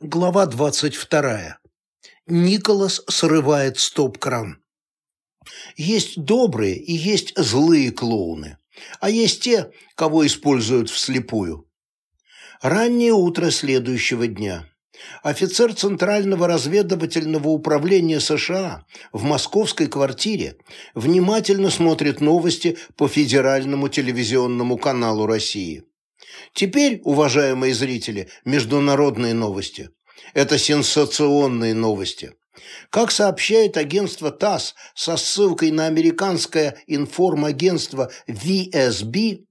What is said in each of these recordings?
Глава 22. Николас срывает стоп-кран. Есть добрые и есть злые клоуны, а есть те, кого используют вслепую. Раннее утро следующего дня. Офицер Центрального разведывательного управления США в московской квартире внимательно смотрит новости по федеральному телевизионному каналу России. Теперь, уважаемые зрители, международные новости. Это сенсационные новости. Как сообщает агентство ТАСС со ссылкой на американское информагентство VSB,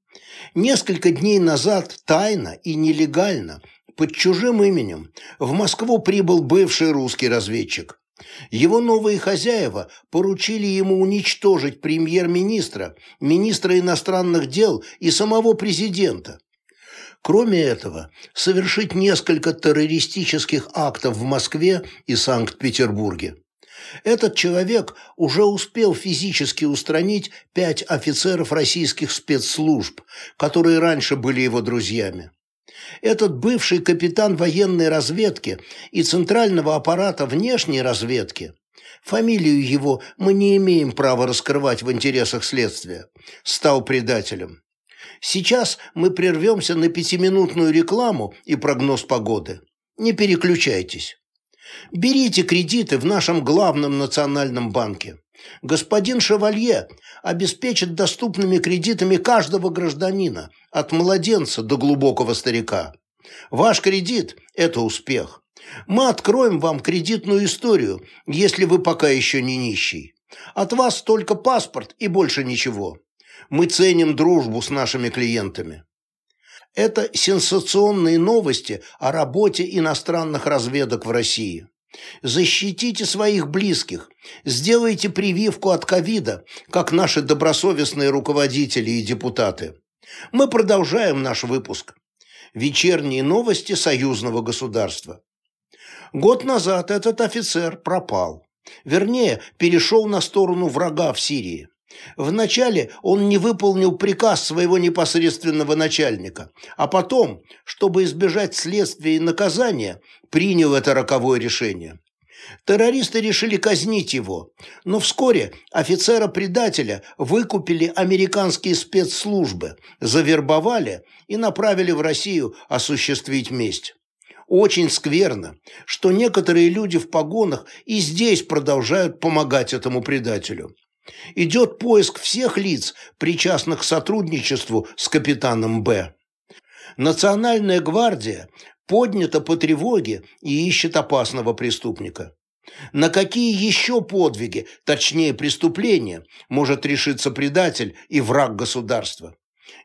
несколько дней назад тайно и нелегально под чужим именем в Москву прибыл бывший русский разведчик. Его новые хозяева поручили ему уничтожить премьер-министра, министра иностранных дел и самого президента – Кроме этого, совершить несколько террористических актов в Москве и Санкт-Петербурге. Этот человек уже успел физически устранить пять офицеров российских спецслужб, которые раньше были его друзьями. Этот бывший капитан военной разведки и центрального аппарата внешней разведки фамилию его мы не имеем права раскрывать в интересах следствия, стал предателем. Сейчас мы прервемся на пятиминутную рекламу и прогноз погоды. Не переключайтесь. Берите кредиты в нашем главном национальном банке. Господин Шевалье обеспечит доступными кредитами каждого гражданина, от младенца до глубокого старика. Ваш кредит – это успех. Мы откроем вам кредитную историю, если вы пока еще не нищий. От вас только паспорт и больше ничего мы ценим дружбу с нашими клиентами. Это сенсационные новости о работе иностранных разведок в России. Защитите своих близких, сделайте прививку от ковида, как наши добросовестные руководители и депутаты. Мы продолжаем наш выпуск. Вечерние новости союзного государства. Год назад этот офицер пропал. Вернее, перешел на сторону врага в Сирии. Вначале он не выполнил приказ своего непосредственного начальника, а потом, чтобы избежать следствия и наказания, принял это роковое решение. Террористы решили казнить его, но вскоре офицера-предателя выкупили американские спецслужбы, завербовали и направили в Россию осуществить месть. Очень скверно, что некоторые люди в погонах и здесь продолжают помогать этому предателю. Идет поиск всех лиц, причастных к сотрудничеству с капитаном Б. Национальная гвардия поднята по тревоге и ищет опасного преступника. На какие еще подвиги, точнее преступления, может решиться предатель и враг государства?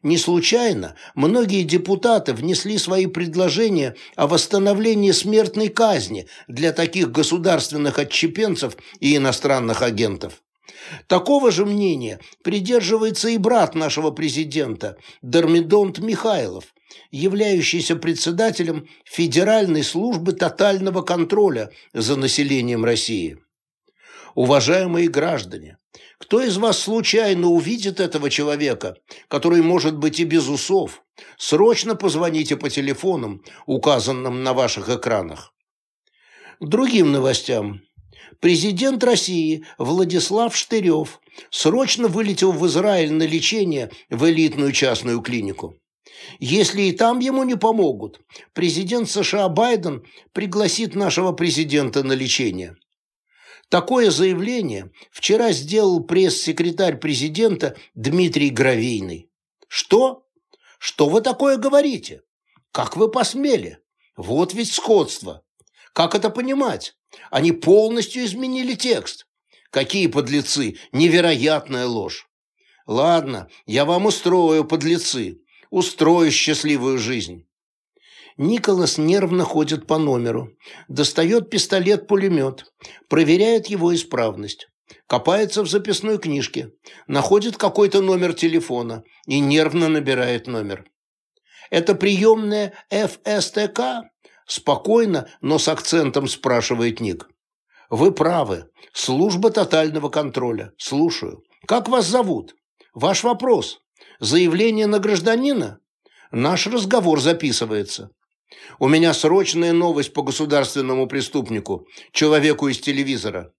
Не случайно многие депутаты внесли свои предложения о восстановлении смертной казни для таких государственных отщепенцев и иностранных агентов. Такого же мнения придерживается и брат нашего президента, Дормидонт Михайлов, являющийся председателем Федеральной службы тотального контроля за населением России. Уважаемые граждане, кто из вас случайно увидит этого человека, который может быть и без усов, срочно позвоните по телефонам, указанным на ваших экранах. Другим новостям. Президент России Владислав Штырев срочно вылетел в Израиль на лечение в элитную частную клинику. Если и там ему не помогут, президент США Байден пригласит нашего президента на лечение. Такое заявление вчера сделал пресс-секретарь президента Дмитрий Гравейный. Что? Что вы такое говорите? Как вы посмели? Вот ведь сходство. Как это понимать? Они полностью изменили текст. Какие подлецы! Невероятная ложь! Ладно, я вам устрою, подлецы. Устрою счастливую жизнь. Николас нервно ходит по номеру, достает пистолет-пулемет, проверяет его исправность, копается в записной книжке, находит какой-то номер телефона и нервно набирает номер. Это приемная ФСТК? Спокойно, но с акцентом спрашивает Ник. Вы правы. Служба тотального контроля. Слушаю. Как вас зовут? Ваш вопрос. Заявление на гражданина? Наш разговор записывается. У меня срочная новость по государственному преступнику, человеку из телевизора.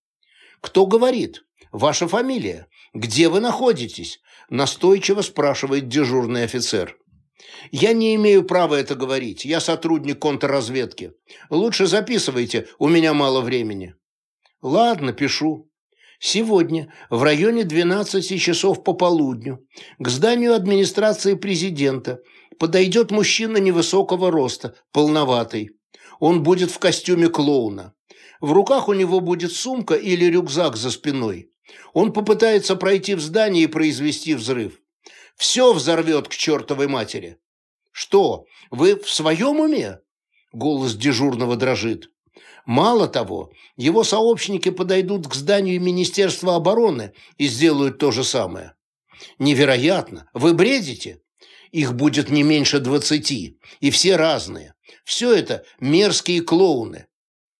Кто говорит? Ваша фамилия? Где вы находитесь? Настойчиво спрашивает дежурный офицер. Я не имею права это говорить. Я сотрудник контрразведки. Лучше записывайте, у меня мало времени. Ладно, пишу. Сегодня в районе 12 часов по полудню к зданию администрации президента подойдет мужчина невысокого роста, полноватый. Он будет в костюме клоуна. В руках у него будет сумка или рюкзак за спиной. Он попытается пройти в здание и произвести взрыв. Все взорвет к чертовой матери. Что, вы в своем уме? Голос дежурного дрожит. Мало того, его сообщники подойдут к зданию Министерства обороны и сделают то же самое. Невероятно! Вы бредите? Их будет не меньше двадцати, и все разные. Все это мерзкие клоуны.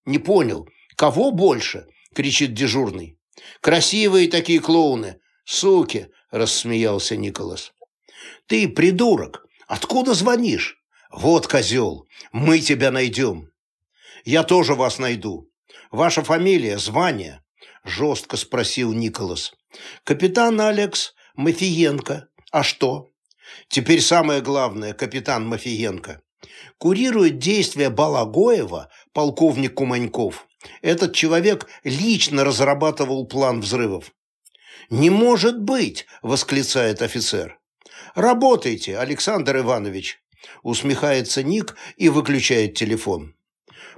Не понял, кого больше? кричит дежурный. Красивые такие клоуны. Суки, рассмеялся Николас. Ты придурок. Откуда звонишь? Вот козел. Мы тебя найдем. Я тоже вас найду. Ваша фамилия, звание? Жестко спросил Николас. Капитан Алекс Мафиенко. А что? Теперь самое главное, капитан Мафиенко. Курирует действия Балагоева полковник Куманьков. Этот человек лично разрабатывал план взрывов. «Не может быть!» – восклицает офицер. «Работайте, Александр Иванович!» – усмехается Ник и выключает телефон.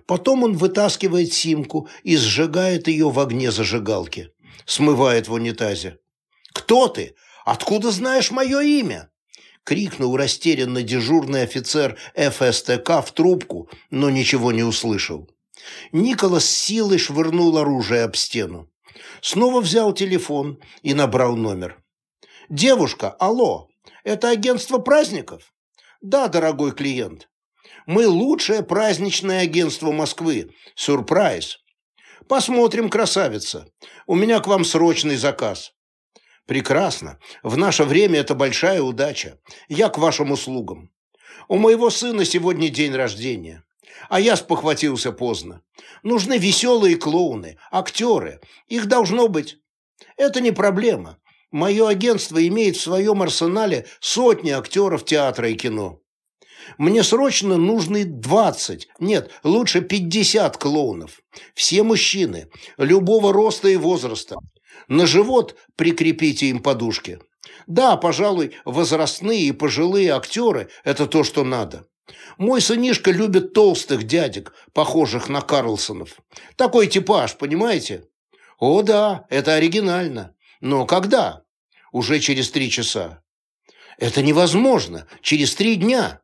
Потом он вытаскивает симку и сжигает ее в огне зажигалки. Смывает в унитазе. «Кто ты? Откуда знаешь мое имя?» Крикнул растерянно дежурный офицер ФСТК в трубку, но ничего не услышал. Николас силой швырнул оружие об стену. Снова взял телефон и набрал номер. «Девушка, алло, это агентство праздников?» «Да, дорогой клиент. Мы лучшее праздничное агентство Москвы. Сюрприз. Посмотрим, красавица. У меня к вам срочный заказ. Прекрасно. В наше время это большая удача. Я к вашим услугам. У моего сына сегодня день рождения. А я спохватился поздно. Нужны веселые клоуны, актеры. Их должно быть. Это не проблема. Мое агентство имеет в своем арсенале сотни актеров театра и кино. Мне срочно нужны 20, нет, лучше 50 клоунов. Все мужчины, любого роста и возраста. На живот прикрепите им подушки. Да, пожалуй, возрастные и пожилые актеры – это то, что надо. Мой сынишка любит толстых дядек, похожих на Карлсонов. Такой типаж, понимаете? О да, это оригинально. Но когда? Уже через три часа. Это невозможно. Через три дня.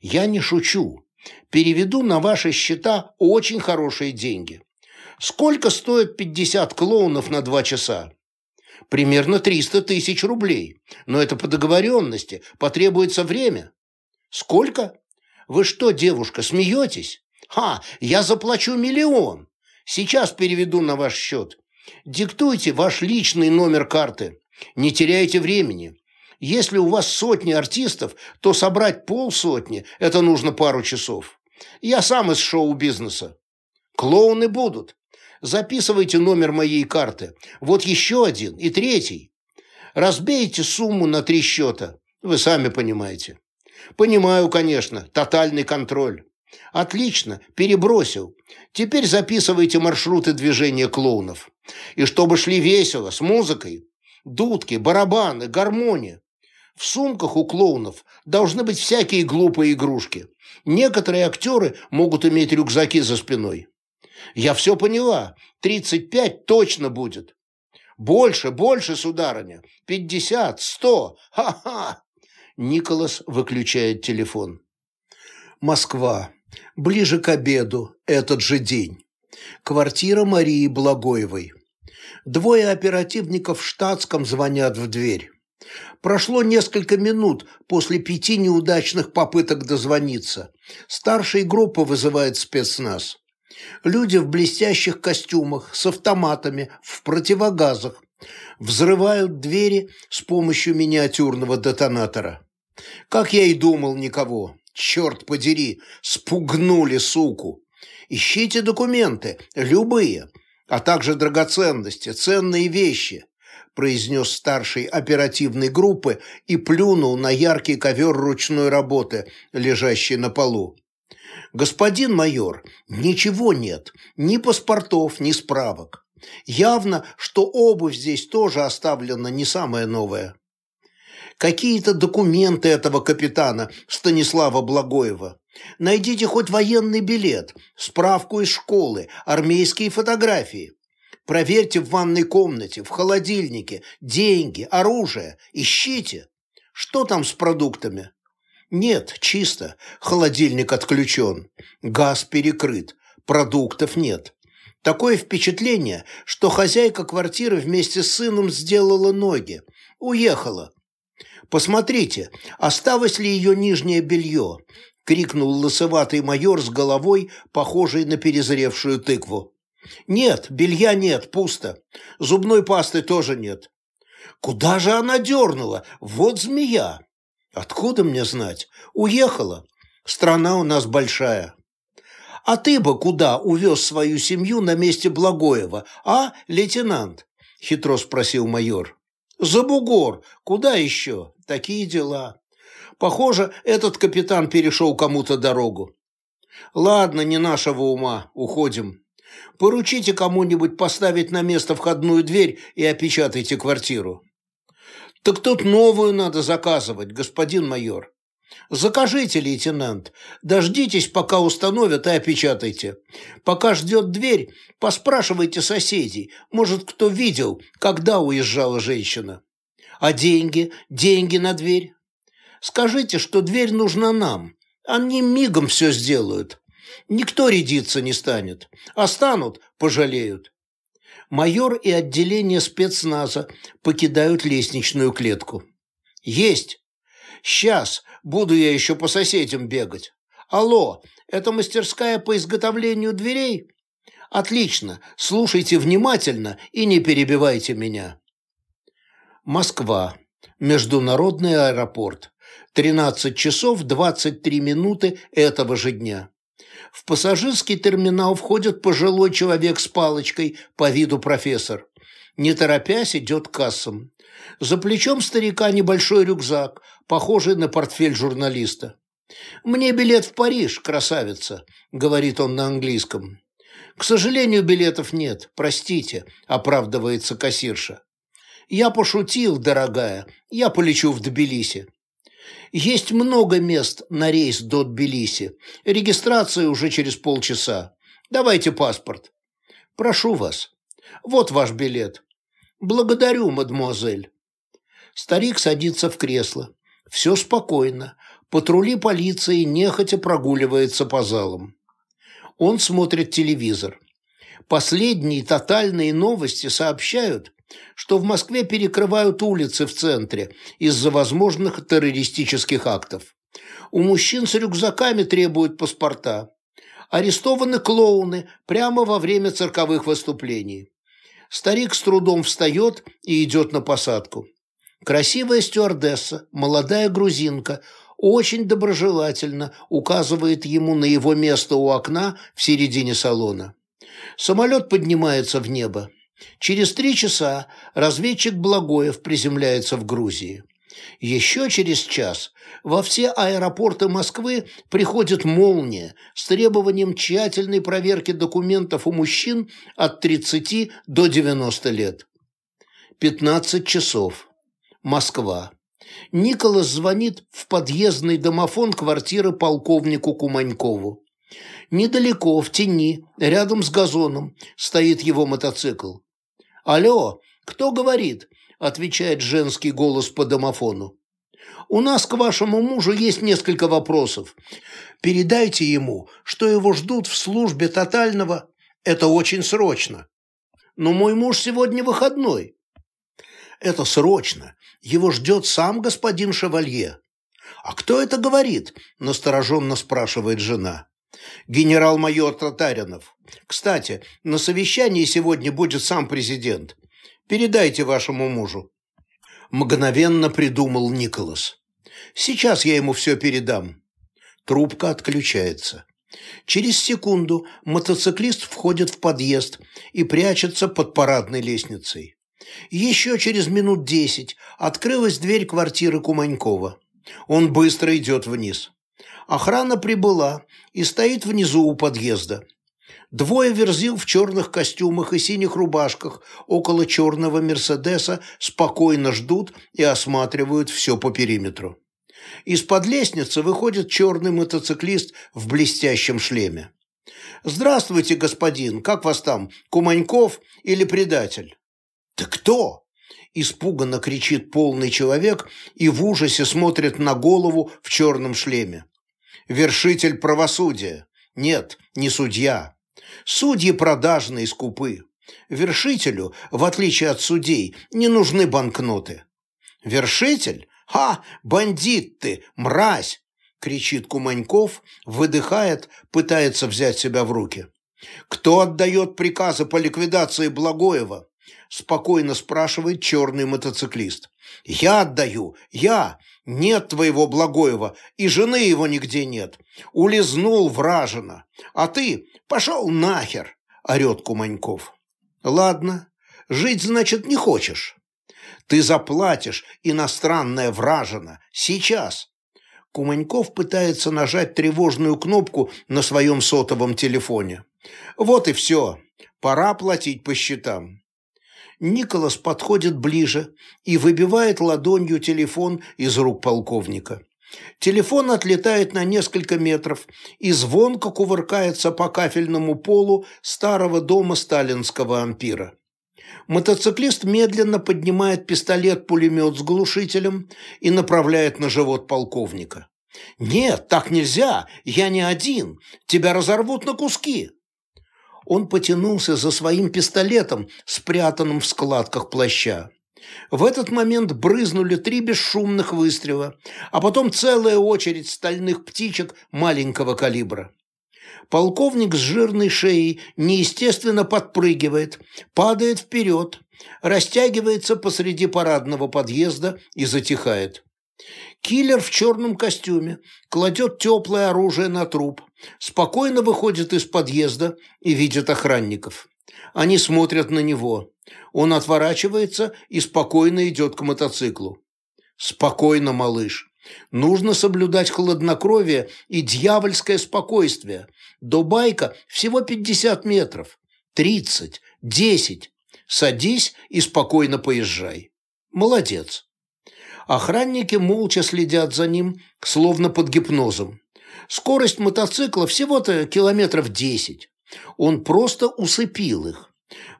Я не шучу. Переведу на ваши счета очень хорошие деньги. Сколько стоит 50 клоунов на два часа? Примерно 300 тысяч рублей. Но это по договоренности. Потребуется время. Сколько? Вы что, девушка, смеетесь? Ха, я заплачу миллион. Сейчас переведу на ваш счет. Диктуйте ваш личный номер карты. Не теряйте времени. Если у вас сотни артистов, то собрать полсотни – это нужно пару часов. Я сам из шоу-бизнеса. Клоуны будут. Записывайте номер моей карты. Вот еще один и третий. Разбейте сумму на три счета. Вы сами понимаете. Понимаю, конечно, тотальный контроль. Отлично, перебросил. Теперь записывайте маршруты движения клоунов. И чтобы шли весело, с музыкой. Дудки, барабаны, гармония. В сумках у клоунов должны быть всякие глупые игрушки. Некоторые актеры могут иметь рюкзаки за спиной. Я все поняла. 35 точно будет. Больше, больше, сударыня. 50, 100. Ха-ха. Николас выключает телефон. Москва. Ближе к обеду, этот же день. Квартира Марии Благоевой. Двое оперативников в штатском звонят в дверь. Прошло несколько минут после пяти неудачных попыток дозвониться. Старшая группа вызывает спецназ. Люди в блестящих костюмах, с автоматами, в противогазах. Взрывают двери с помощью миниатюрного детонатора. Как я и думал, никого. черт подери, спугнули суку. Ищите документы, любые, а также драгоценности, ценные вещи произнес старший оперативной группы и плюнул на яркий ковер ручной работы, лежащий на полу. «Господин майор, ничего нет, ни паспортов, ни справок. Явно, что обувь здесь тоже оставлена не самая новая. Какие-то документы этого капитана Станислава Благоева. Найдите хоть военный билет, справку из школы, армейские фотографии. Проверьте в ванной комнате, в холодильнике, деньги, оружие. Ищите. Что там с продуктами? Нет, чисто. Холодильник отключен. Газ перекрыт. Продуктов нет. Такое впечатление, что хозяйка квартиры вместе с сыном сделала ноги. Уехала. «Посмотрите, осталось ли ее нижнее белье?» – крикнул лысоватый майор с головой, похожей на перезревшую тыкву. «Нет, белья нет, пусто. Зубной пасты тоже нет». «Куда же она дернула? Вот змея!» «Откуда мне знать? Уехала. Страна у нас большая». «А ты бы куда увез свою семью на месте Благоева, а, лейтенант?» – хитро спросил майор. «За бугор. Куда еще? Такие дела. Похоже, этот капитан перешел кому-то дорогу. Ладно, не нашего ума. Уходим. Поручите кому-нибудь поставить на место входную дверь и опечатайте квартиру». «Так тут новую надо заказывать, господин майор». «Закажите, лейтенант. Дождитесь, пока установят, и опечатайте. Пока ждет дверь, поспрашивайте соседей. Может, кто видел, когда уезжала женщина. А деньги? Деньги на дверь? Скажите, что дверь нужна нам. Они мигом все сделают. Никто рядиться не станет. А станут – пожалеют. Майор и отделение спецназа покидают лестничную клетку. «Есть! Сейчас, буду я еще по соседям бегать. Алло, это мастерская по изготовлению дверей? Отлично, слушайте внимательно и не перебивайте меня. Москва. Международный аэропорт. 13 часов 23 минуты этого же дня. В пассажирский терминал входит пожилой человек с палочкой по виду профессор. Не торопясь, идет к кассам. За плечом старика небольшой рюкзак, похожий на портфель журналиста. «Мне билет в Париж, красавица», — говорит он на английском. «К сожалению, билетов нет, простите», — оправдывается кассирша. «Я пошутил, дорогая, я полечу в Тбилиси». «Есть много мест на рейс до Тбилиси. Регистрация уже через полчаса. Давайте паспорт». «Прошу вас. Вот ваш билет. «Благодарю, мадемуазель». Старик садится в кресло. Все спокойно. Патрули полиции нехотя прогуливаются по залам. Он смотрит телевизор. Последние тотальные новости сообщают, что в Москве перекрывают улицы в центре из-за возможных террористических актов. У мужчин с рюкзаками требуют паспорта. Арестованы клоуны прямо во время цирковых выступлений. Старик с трудом встает и идет на посадку. Красивая стюардесса, молодая грузинка, очень доброжелательно указывает ему на его место у окна в середине салона. Самолет поднимается в небо. Через три часа разведчик Благоев приземляется в Грузии. Еще через час во все аэропорты Москвы приходит «Молния» с требованием тщательной проверки документов у мужчин от 30 до 90 лет. 15 часов. Москва. Николас звонит в подъездный домофон квартиры полковнику Куманькову. Недалеко, в тени, рядом с газоном, стоит его мотоцикл. «Алло, кто говорит?» Отвечает женский голос по домофону. «У нас к вашему мужу есть несколько вопросов. Передайте ему, что его ждут в службе тотального. Это очень срочно. Но мой муж сегодня выходной. Это срочно. Его ждет сам господин Шевалье. А кто это говорит? Настороженно спрашивает жена. Генерал-майор Татаринов. Кстати, на совещании сегодня будет сам президент. Передайте вашему мужу». Мгновенно придумал Николас. «Сейчас я ему все передам». Трубка отключается. Через секунду мотоциклист входит в подъезд и прячется под парадной лестницей. Еще через минут десять открылась дверь квартиры Куманькова. Он быстро идет вниз. Охрана прибыла и стоит внизу у подъезда. Двое верзил в черных костюмах и синих рубашках около черного «Мерседеса» спокойно ждут и осматривают все по периметру. Из-под лестницы выходит черный мотоциклист в блестящем шлеме. «Здравствуйте, господин, как вас там, Куманьков или предатель?» «Ты кто?» – испуганно кричит полный человек и в ужасе смотрит на голову в черном шлеме. «Вершитель правосудия. Нет, не судья. Судьи продажные скупы. Вершителю, в отличие от судей, не нужны банкноты. Вершитель? Ха, бандит ты, мразь! кричит Куманьков, выдыхает, пытается взять себя в руки. Кто отдает приказы по ликвидации Благоева? Спокойно спрашивает черный мотоциклист. Я отдаю, я. Нет твоего Благоева, и жены его нигде нет. Улизнул вражина. А ты пошел нахер, орет Куманьков. Ладно, жить, значит, не хочешь. Ты заплатишь, иностранная вражина, сейчас. Куманьков пытается нажать тревожную кнопку на своем сотовом телефоне. Вот и все. Пора платить по счетам. Николас подходит ближе и выбивает ладонью телефон из рук полковника. Телефон отлетает на несколько метров и звонко кувыркается по кафельному полу старого дома сталинского ампира. Мотоциклист медленно поднимает пистолет-пулемет с глушителем и направляет на живот полковника. «Нет, так нельзя! Я не один! Тебя разорвут на куски!» Он потянулся за своим пистолетом, спрятанным в складках плаща. В этот момент брызнули три бесшумных выстрела, а потом целая очередь стальных птичек маленького калибра. Полковник с жирной шеей неестественно подпрыгивает, падает вперед, растягивается посреди парадного подъезда и затихает. Киллер в черном костюме кладет теплое оружие на труп, спокойно выходит из подъезда и видит охранников. Они смотрят на него. Он отворачивается и спокойно идет к мотоциклу. «Спокойно, малыш. Нужно соблюдать хладнокровие и дьявольское спокойствие. До байка всего 50 метров. 30, 10. Садись и спокойно поезжай. Молодец». Охранники молча следят за ним, словно под гипнозом. Скорость мотоцикла всего-то километров десять. Он просто усыпил их.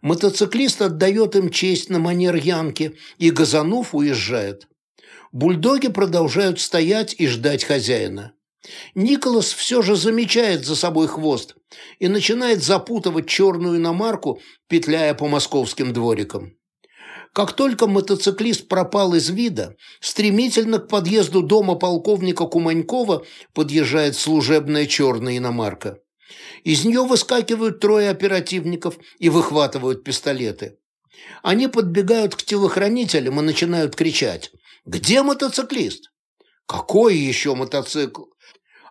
Мотоциклист отдает им честь на манер Янки и, газанув, уезжает. Бульдоги продолжают стоять и ждать хозяина. Николас все же замечает за собой хвост и начинает запутывать черную иномарку, петляя по московским дворикам. Как только мотоциклист пропал из вида, стремительно к подъезду дома полковника Куманькова подъезжает служебная черная иномарка. Из нее выскакивают трое оперативников и выхватывают пистолеты. Они подбегают к телохранителям и начинают кричать. «Где мотоциклист?» «Какой еще мотоцикл?»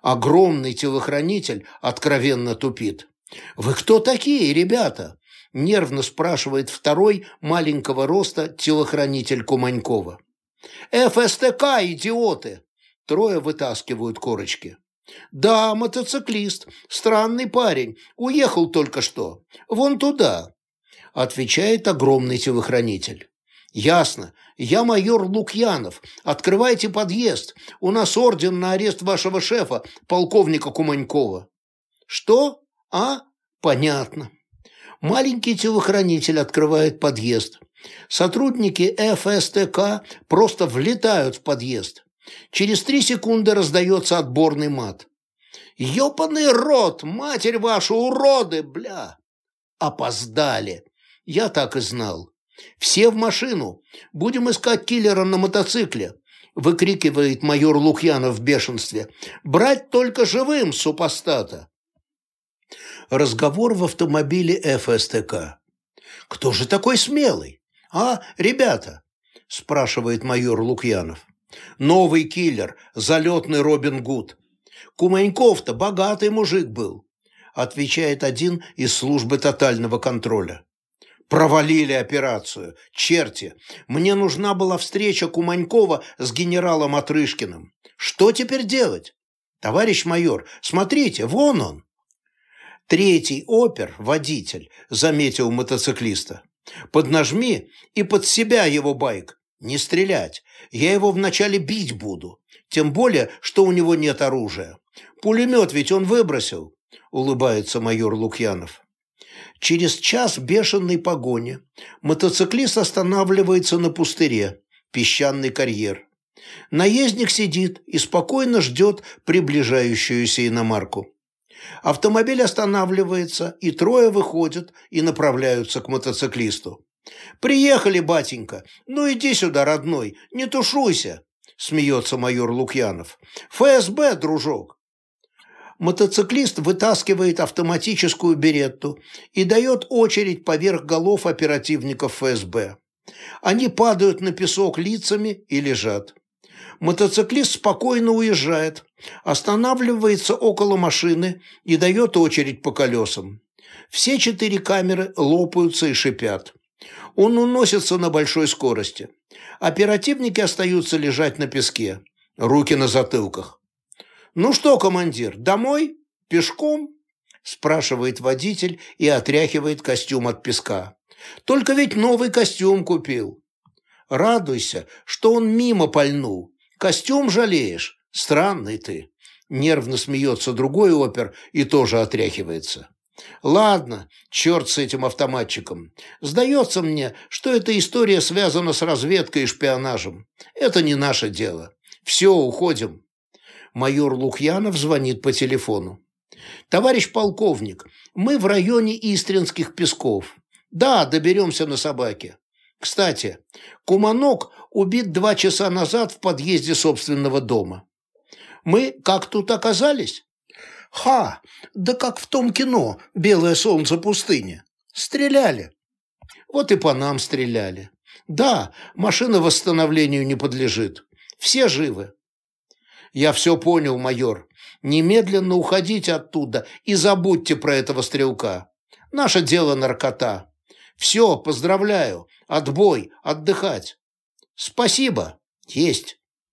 Огромный телохранитель откровенно тупит. «Вы кто такие, ребята?» Нервно спрашивает второй маленького роста телохранитель Куманькова. «ФСТК, идиоты!» Трое вытаскивают корочки. «Да, мотоциклист. Странный парень. Уехал только что. Вон туда», – отвечает огромный телохранитель. «Ясно. Я майор Лукьянов. Открывайте подъезд. У нас орден на арест вашего шефа, полковника Куманькова». «Что? А? Понятно». Маленький телохранитель открывает подъезд. Сотрудники ФСТК просто влетают в подъезд. Через три секунды раздается отборный мат. «Ёпаный рот! Матерь ваша, уроды, бля!» Опоздали. Я так и знал. «Все в машину! Будем искать киллера на мотоцикле!» выкрикивает майор Лукьянов в бешенстве. «Брать только живым, супостата!» Разговор в автомобиле ФСТК. «Кто же такой смелый? А, ребята?» – спрашивает майор Лукьянов. «Новый киллер, залетный Робин Гуд. Куманьков-то богатый мужик был, отвечает один из службы тотального контроля. Провалили операцию. Черти, мне нужна была встреча Куманькова с генералом Отрышкиным. Что теперь делать? Товарищ майор, смотрите, вон он. Третий опер, водитель, заметил мотоциклиста. Поднажми и под себя его байк. Не стрелять. Я его вначале бить буду. Тем более, что у него нет оружия. Пулемет ведь он выбросил, улыбается майор Лукьянов. Через час бешеной погони мотоциклист останавливается на пустыре, песчаный карьер. Наездник сидит и спокойно ждет приближающуюся иномарку. Автомобиль останавливается, и трое выходят и направляются к мотоциклисту. «Приехали, батенька! Ну иди сюда, родной, не тушуйся!» смеется майор Лукьянов. «ФСБ, дружок!» мотоциклист вытаскивает автоматическую беретту и дает очередь поверх голов оперативников ФСБ. Они падают на песок лицами и лежат. Мотоциклист спокойно уезжает, останавливается около машины и дает очередь по колесам. Все четыре камеры лопаются и шипят. Он уносится на большой скорости. Оперативники остаются лежать на песке, руки на затылках. «Ну что, командир, домой? Пешком?» спрашивает водитель и отряхивает костюм от песка. «Только ведь новый костюм купил». «Радуйся, что он мимо пальнул. Костюм жалеешь? Странный ты». Нервно смеется другой опер и тоже отряхивается. «Ладно, черт с этим автоматчиком. Сдается мне, что эта история связана с разведкой и шпионажем. Это не наше дело. Все, уходим» майор Лукьянов звонит по телефону. «Товарищ полковник, мы в районе Истринских песков. Да, доберемся на собаке. Кстати, Куманок убит два часа назад в подъезде собственного дома. Мы как тут оказались? Ха, да как в том кино «Белое солнце пустыни». Стреляли. Вот и по нам стреляли. Да, машина восстановлению не подлежит. Все живы. «Я все понял, майор. Немедленно уходите оттуда и забудьте про этого стрелка. Наше дело наркота. Все, поздравляю. Отбой, отдыхать». «Спасибо. Есть».